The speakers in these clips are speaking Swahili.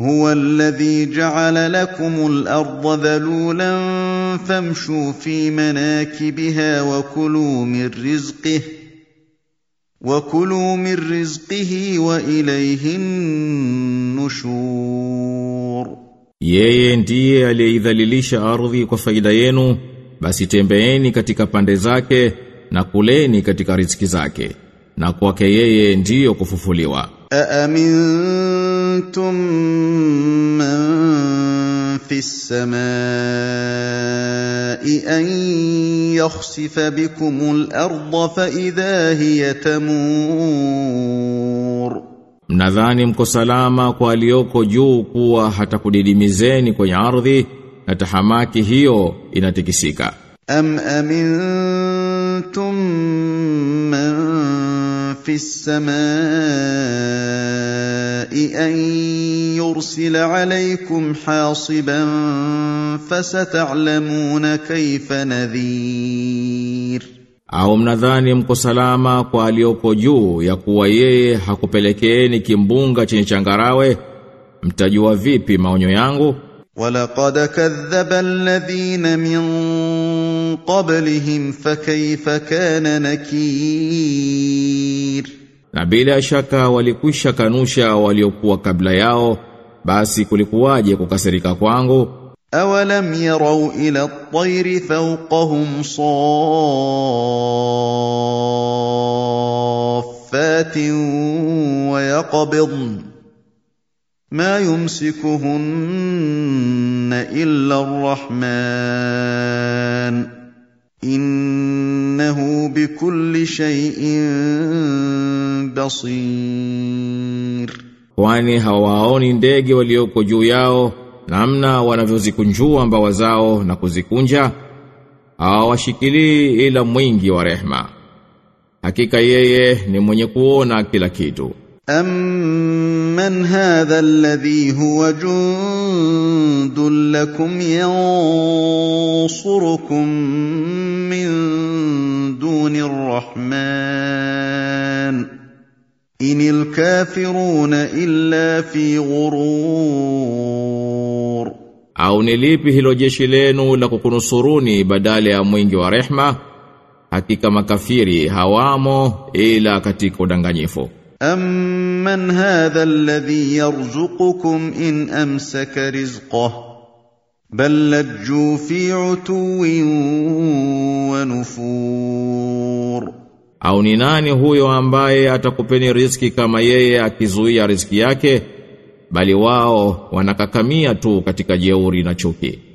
هو الذي جعل لكم الارض ذلولا فامشوا في مناكبها وكلوا من رزقه وكلوا من رزقه واليه النشور Yeye ndiye aliyeidhalilisha ardhi kwa faida yenu, basi tembeeni katika pande zake na kuleni katika riziki zake. Na kwake yeye ndiyo kufufuliwa. أأمنتم من في السماء أن يخسف بكم الأرض فإذا هي تمور Mnadhani mko salama kwa aliyoko juu kuwa hatakudidimizeni kwenye ardhi na tahamaki hiyo inatikisika. أم أمنتم من في السماء أن يرسل عليكم حاصبا فستعلمون كيف نذير Au mnadhani mko salama kwa aliyoko juu ya kuwa yeye hakupelekeeni kimbunga chenye changarawe? Mtajua vipi maonyo yangu? ولقد كذب الذين من قبلهم فكيف كان نكير na bila shaka walikwisha kanusha waliokuwa kabla yao basi kulikuwaje kukasirika kwangu? Awalam yarau ila at-tayr fawqahum saffatin wa yaqbidn ma yumsikuhunna illa ar-rahman. إنه بكل شيء بصير Kwani hawaoni ndege walioko juu yao namna wanavyozikunjua mbawa zao na kuzikunja hawashikilii ila mwingi wa rehma hakika yeye ni mwenye kuona kila kitu أَمَّنْ هَذَا الَّذِي هُوَ جُندٌ لَّكُمْ يَنصُرُكُم مِّن دُونِ الرَّحْمَٰنِ إِنِ الْكَافِرُونَ إِلَّا فِي غُرُورٍ au ni lipi hilo jeshi lenu la kukunusuruni badala ya mwingi wa rehma hakika makafiri hawamo ila katika udanganyifu أَمَّنْ هَذَا الَّذِي يَرْزُقُكُمْ إِنْ أَمْسَكَ رِزْقَهُ بَل لَّجُّوا فِي عُتُوٍّ وَنُفُورٍ au ni nani huyo ambaye atakupeni riziki kama yeye akizuia riziki yake bali wao wanakakamia tu katika jeuri na chuki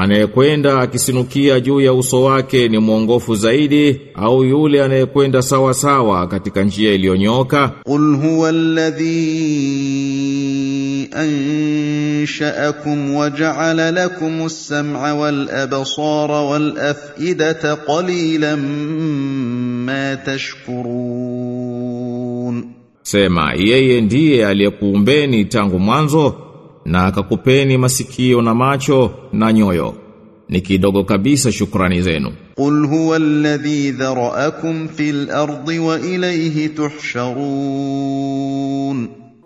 Anayekwenda akisinukia juu ya uso wake ni mwongofu zaidi au yule anayekwenda sawa sawa katika njia iliyonyoka. Qul huwallazi ansha'akum wa ja'ala lakum as-sam'a wal absara wal af'idata qalilan ma tashkurun. Sema yeye ndiye aliyekuumbeni tangu mwanzo na akakupeni masikio na macho na nyoyo. Ni kidogo kabisa shukrani zenu. Qul huwa alladhi dharaakum fil ardi wa ilayhi tuhsharun.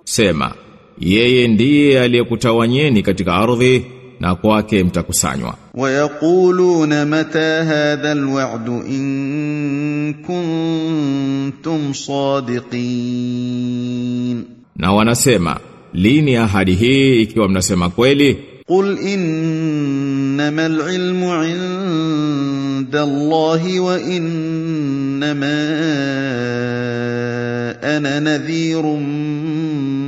Sema yeye ndiye aliyekutawanyeni katika ardhi na kwake mtakusanywa. Wayaquluna mata hadha alwa'du in kuntum sadiqin. Na wanasema lini ahadi hii ikiwa mnasema kweli? Qul innama al-ilmu inda Allahi wa innama ana nadhirun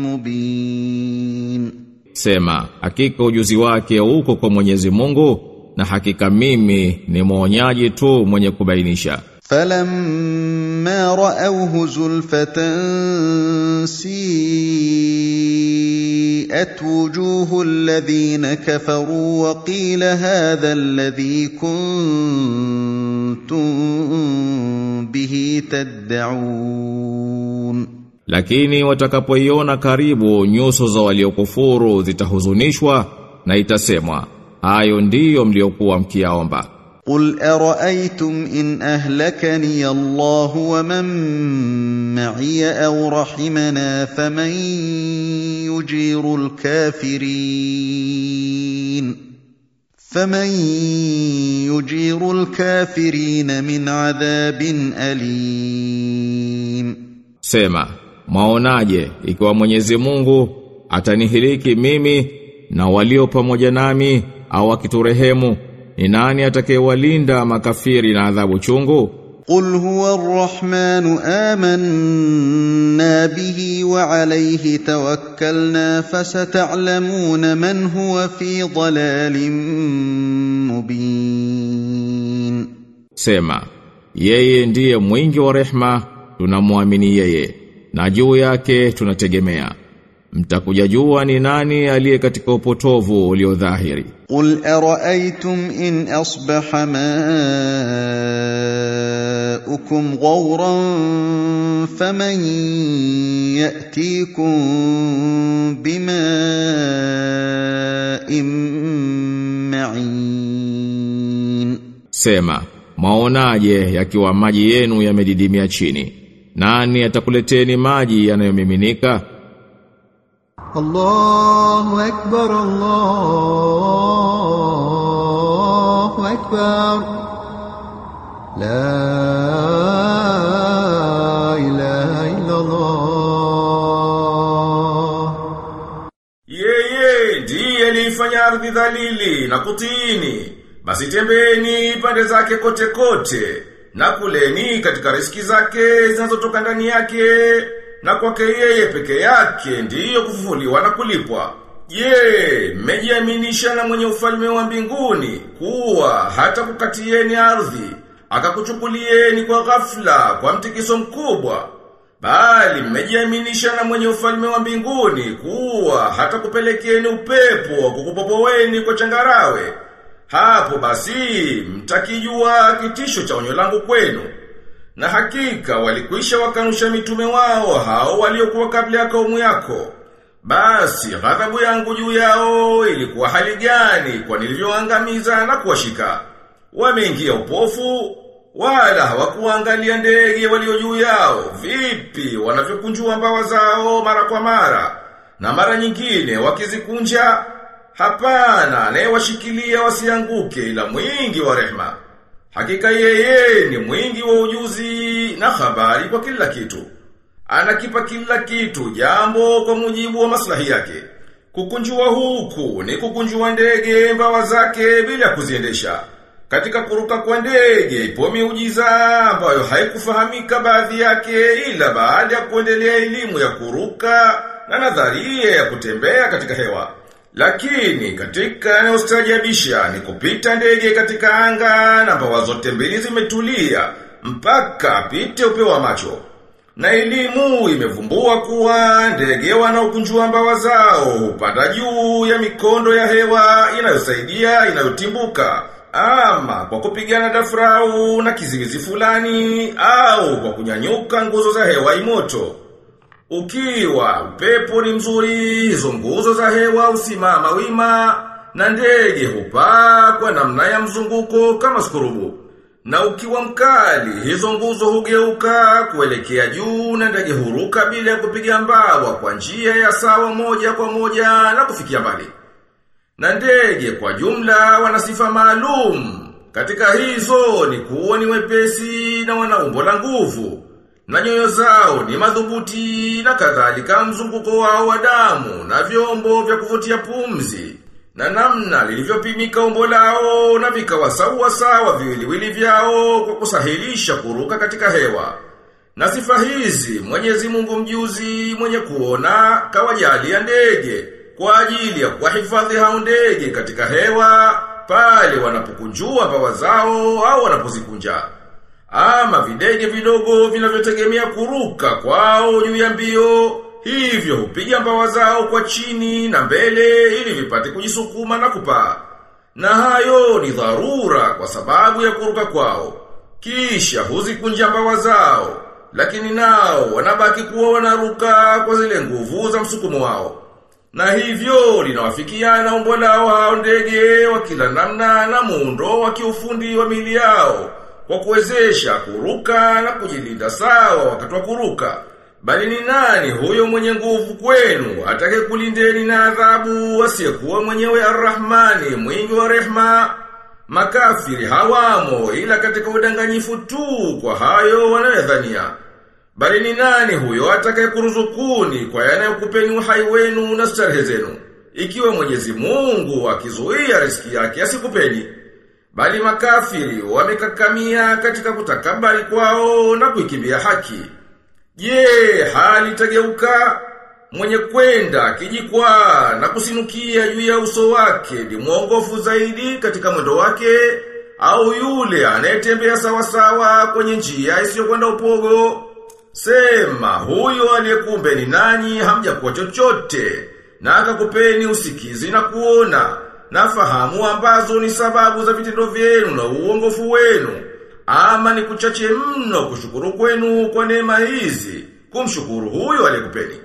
mubin. Sema, hakika ujuzi wake uko kwa Mwenyezi Mungu na hakika mimi ni mwonyaji tu mwenye kubainisha. Falamma ra'awhu zulfatan si سيئت وجوه الذين كفروا وقيل هذا الذي كنتم به تدعون Lakini watakapoiona karibu nyuso za waliokufuru zitahuzunishwa na itasemwa hayo ndiyo mliokuwa mkiaomba قل ارايتم ان اهلكني الله ومن معي او رحمنا فمن يجير الكافرين فمن يجير الكافرين من عذاب اليم Sema, maonaje ikiwa Mwenyezi Mungu atanihiliki mimi na walio pamoja nami au akiturehemu ni nani atakayewalinda makafiri na adhabu chungu? Qul huwa ar-Rahmanu amanna bihi wa alayhi tawakkalna fasata'lamuna man huwa fi dhalalin mubin. Sema, yeye ndiye mwingi wa rehma, tunamwamini yeye na juu yake tunategemea mtakuja jua ni nani aliye katika upotovu ulio dhahiri qul ara'aytum in asbaha ma'ukum ghawran faman ya'tikum bima ma'in. Sema maonaje yakiwa maji yenu yamedidimia chini? Nani atakuleteni maji yanayomiminika? الله أكبر الله أكبر لا إله إلا الله Yeye ndiye aliifanya ardhi dhalili na kutini. Basi tembeni pande zake kote kote na kuleni katika riski zake zinazotoka ndani yake na kwake yeye peke yake ndiyo kufufuliwa na kulipwa. ye mmejiaminisha na mwenye ufalme wa mbinguni kuwa hata kukatieni ardhi akakuchukulieni kwa ghafla kwa mtikiso mkubwa Bali mmejiaminisha na mwenye ufalme wa mbinguni kuwa hata kupelekeni upepo kukupopoweni kwa changarawe. Hapo basi mtakijua kitisho cha onyo langu kwenu. Na hakika walikwisha wakanusha mitume wao hao waliokuwa kabla ya kaumu yako. Basi ghadhabu yangu juu yao ilikuwa hali gani kwa nilivyoangamiza na kuwashika. Wameingia upofu wala hawakuangalia ndege walio juu yao vipi wanavyokunjua mbawa zao mara kwa mara na mara nyingine wakizikunja hapana anayewashikilia wasianguke ila mwingi wa rehma hakika yeye ni mwingi wa ujuzi na habari kwa kila kitu. Anakipa kila kitu jambo kwa mujibu wa maslahi yake. Kukunjua huku ni kukunjua ndege mbawa zake bila kuziendesha. Katika kuruka kwa ndege ipo miujiza ambayo haikufahamika baadhi yake ila baada ya kuendelea elimu ya kuruka na nadharia ya kutembea katika hewa. Lakini katika yanayostajabisha ni kupita ndege katika anga na mbawa zote mbili zimetulia mpaka apite upeo wa macho. Na elimu imevumbua kuwa ndege wanaokunjua mbawa zao hupanda juu ya mikondo ya hewa inayosaidia inayotimbuka ama kwa kupigana dafrau na kiziwizi fulani au kwa kunyanyuka nguzo za hewa imoto. Ukiwa upepo ni mzuri, hizo nguzo za hewa usimama wima na ndege hupaa kwa namna ya mzunguko kama skurubu. Na ukiwa mkali, hizo nguzo hugeuka kuelekea juu na ndege huruka bila ya kupiga mbawa kwa njia ya sawa moja kwa moja na kufikia mbali. Na ndege kwa jumla wana sifa maalum. Katika hizo ni kuwa ni wepesi na wana umbo la nguvu. Na nyoyo zao ni madhubuti na kadhalika mzunguko wao wa damu na vyombo vya kuvutia pumzi. Na namna lilivyopimika umbo lao na vikawa sawa sawa viwiliwili vyao kwa kusahilisha kuruka katika hewa. Na sifa hizi Mwenyezi Mungu mjuzi mwenye kuona kawajalia ndege kwa ajili ya kuwahifadhi hao ndege katika hewa pale wanapokunjua bawa zao au wanapozikunja. Ama videge vidogo vinavyotegemea kuruka kwao juu ya mbio hivyo hupiga mbawa zao kwa chini na mbele ili vipate kujisukuma na kupaa. Na hayo ni dharura kwa sababu ya kuruka kwao. Kisha huzikunja mbawa zao, lakini nao wanabaki kuwa wanaruka kwa zile nguvu za msukumo wao. Na hivyo linawafikiana umbo lao hao ndege wa kila namna na muundo wa kiufundi wa mili yao kwa kuwezesha kuruka na kujilinda sawa wakati wa kuruka. Bali ni nani huyo mwenye nguvu kwenu atake kulindeni na adhabu asiyekuwa mwenyewe Arrahmani mwingi wa rehma? Makafiri hawamo ila katika udanganyifu tu kwa hayo wanayodhania. Bali ni nani huyo atake kuruzukuni kwa yanayokupeni uhai wenu na starehe zenu? Ikiwa Mwenyezi Mungu akizuia riski yake asikupeni. Bali makafiri wamekakamia katika kutakabari kwao na kuikimbia haki. Je, hali tageuka mwenye kwenda kijikwaa na kusinukia juu ya uso wake ni mwongofu zaidi katika mwendo wake au yule anayetembea sawasawa kwenye njia isiyokwenda upogo? Sema huyo aliyekumbe ni nani hamjakuwa chochote na akakupeni usikizi na kuona na fahamu ambazo ni sababu za vitendo vyenu na uongofu wenu ama ni kuchache mno kushukuru kwenu kwa neema hizi kumshukuru huyo aliyekupeni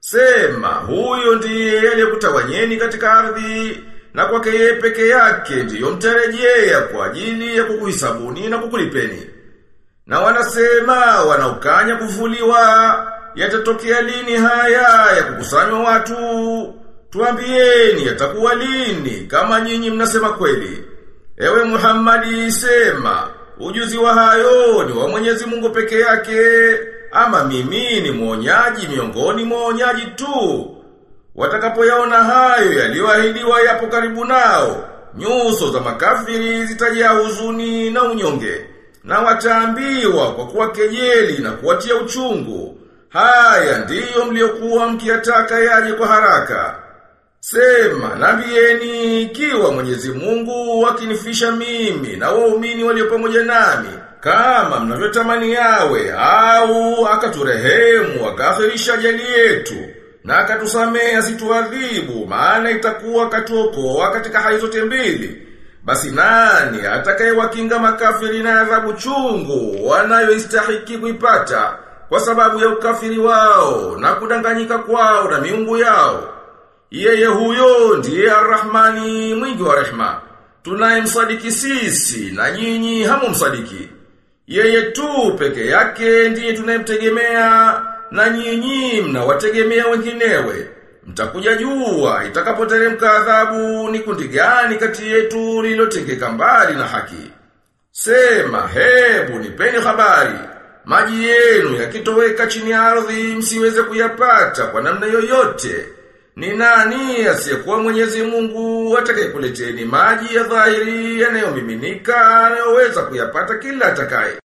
Sema huyo ndiye aliyekutawanyeni katika ardhi na kwake yeye peke yake ndiyo mtarejea kwa ajili ya kukuhisabuni na kukulipeni. Na wanasema wanaukanya kuvuliwa yatatokea lini haya ya kukusanywa watu? Tuambieni yatakuwa lini kama nyinyi mnasema kweli. Ewe Muhammadi sema ujuzi wa hayo ni wa Mwenyezi Mungu peke yake ama mimi ni mwonyaji miongoni mwonyaji tu. Watakapoyaona hayo yaliyoahidiwa yapo karibu nao, nyuso za makafiri zitajaa huzuni na unyonge, na wataambiwa kwa kuwa kejeli na kuwatia uchungu. Haya ndiyo mliokuwa mkiyataka yaje kwa haraka. Sema, nambieni ikiwa Mwenyezi Mungu akinifisha mimi na waumini walio pamoja nami kama mnavyotamani yawe au akaturehemu akaahirisha jali yetu na akatusamehe asituadhibu maana itakuwa katoko katika hali zote mbili basi nani atakayewakinga makafiri na adhabu chungu wanayoistahiki kuipata kwa sababu ya ukafiri wao na kudanganyika kwao na miungu yao yeye huyo ndiye Ar-Rahmani mwingi wa rehma tunayemsadiki sisi na nyinyi hamu msadiki yeye tu peke yake ndiye tunayemtegemea na nyinyi mnawategemea wenginewe. Mtakuja jua itakapoteremka adhabu ni kundi gani kati yetu lililotengeka mbali na haki. Sema hebu nipeni habari. Maji yenu yakitoweka chini ya ardhi msiweze kuyapata kwa namna yoyote. Ni nani asiyekuwa Mwenyezi Mungu atakayekuleteni maji ya dhahiri yanayomiminika anayoweza kuyapata kila atakaye?